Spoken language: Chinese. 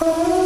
oh.